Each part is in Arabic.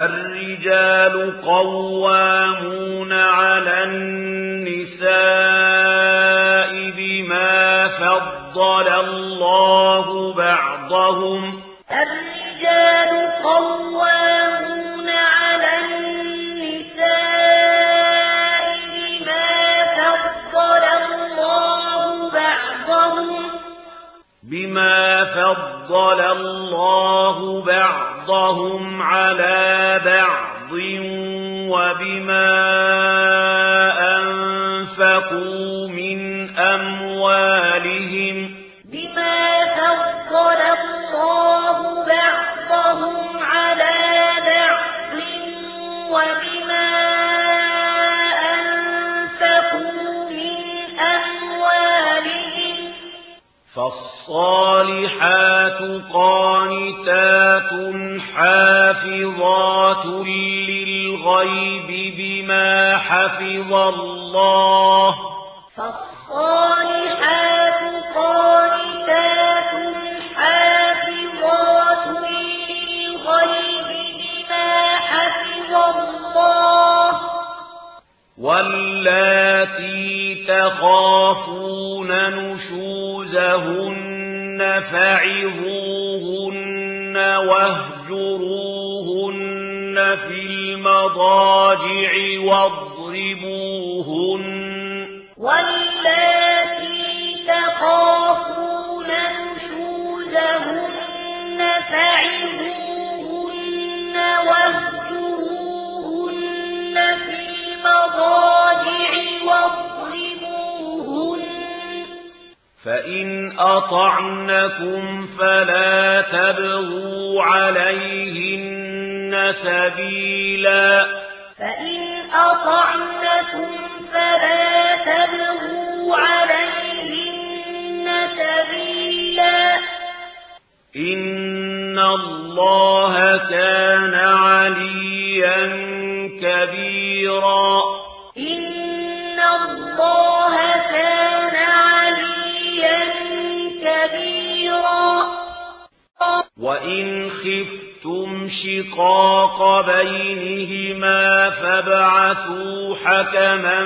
الرجال قوامون على النساء بما فضل الله بعضهم. الرجال قوامون بما فضل الله بعضهم على بعض وبما أنفقوا من أموالهم قانتات حافظات للغيب بما حفظ الله فالصالحات قانتات حافظات للغيب بما حفظ الله واللاتي تخافون نشوزهن فعظوهن واهجروهن في المضاجع والضوء فَإِنْ أَطَعْنَكُمْ فَلَا تَبْغُوا عَلَيْهِنَّ سَبِيلًا فَإِنْ أَطَعْنَكُمْ فَلَا تَبْغُوا عَلَيْهِنَّ سَبِيلًا إِنَّ اللَّهَ كَانَ عَلِيًّا كَبِيرًا وَإِنْ خِفْتُمْ شِقَاقَ بَيْنِهِمَا فَابْعَثُوا حَكَمًا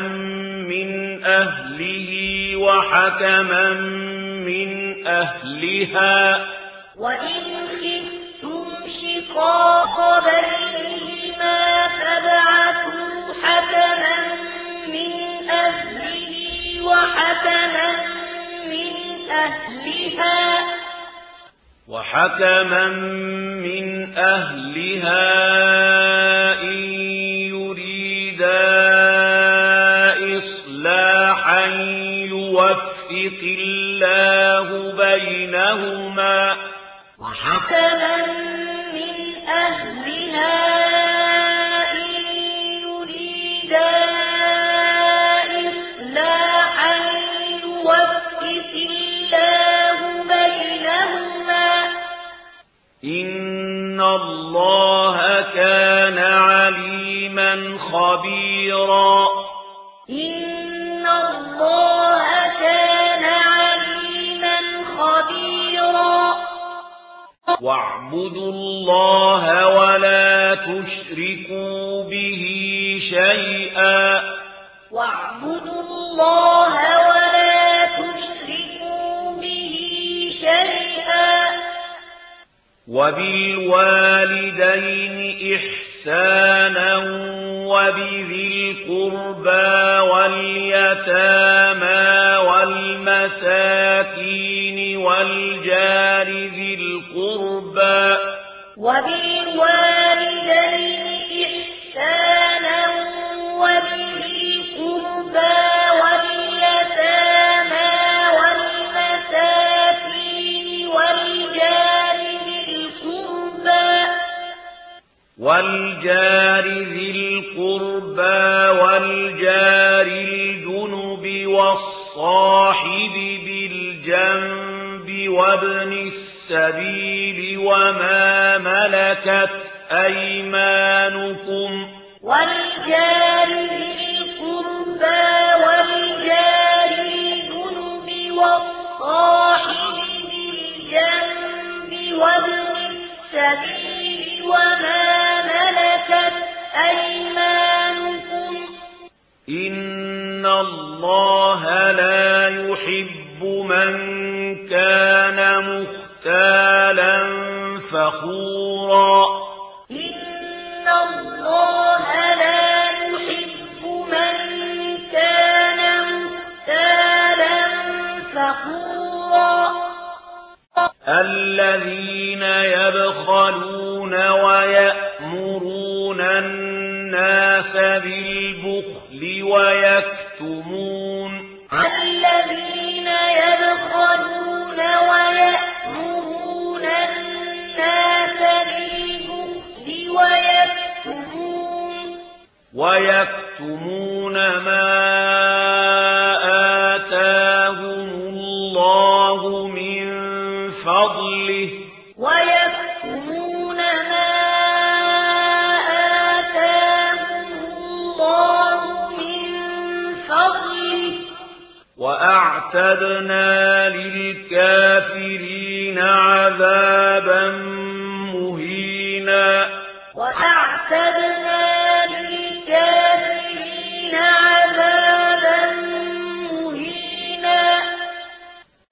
مِنْ أَهْلِهِ وَحَكَمًا مِنْ أَهْلِهَا وَإِنْ خِفْتُمْ شِقَاقَ بَيْنِهِمَا فَابْعَثُوا حكما من أهلها إن يريدا إصلاحا يوفق الله بينهما وحكما إن الله كان عليما خبيرا إن الله كان عليما خبيرا واعبدوا الله ولا تشركوا به شيئا واعبدوا الله وبالوالدين إحسانا وبذي القربى واليتامى والمساكين والجار ذي القربى وبالوالدين إحسانا والجار ذي القربى والجار الجنب والصاحب بالجنب وابن السبيل وما ملكت أيمانكم والجار من كان مختالا فخورا. إن الله لا يحب من كان مختالا فخورا. الذين يبخلون ويأمرون الناس بالبخل ويكتمون. الذين يبخلون وَيَكْتُمُونَ مَا آتَاهُمُ اللَّهُ مِنْ فَضْلِهِ وَيَكْتُمُونَ مَا وَأَعْتَدْنَا لِلْكَافِرِينَ عَذَابًا مُهِينًا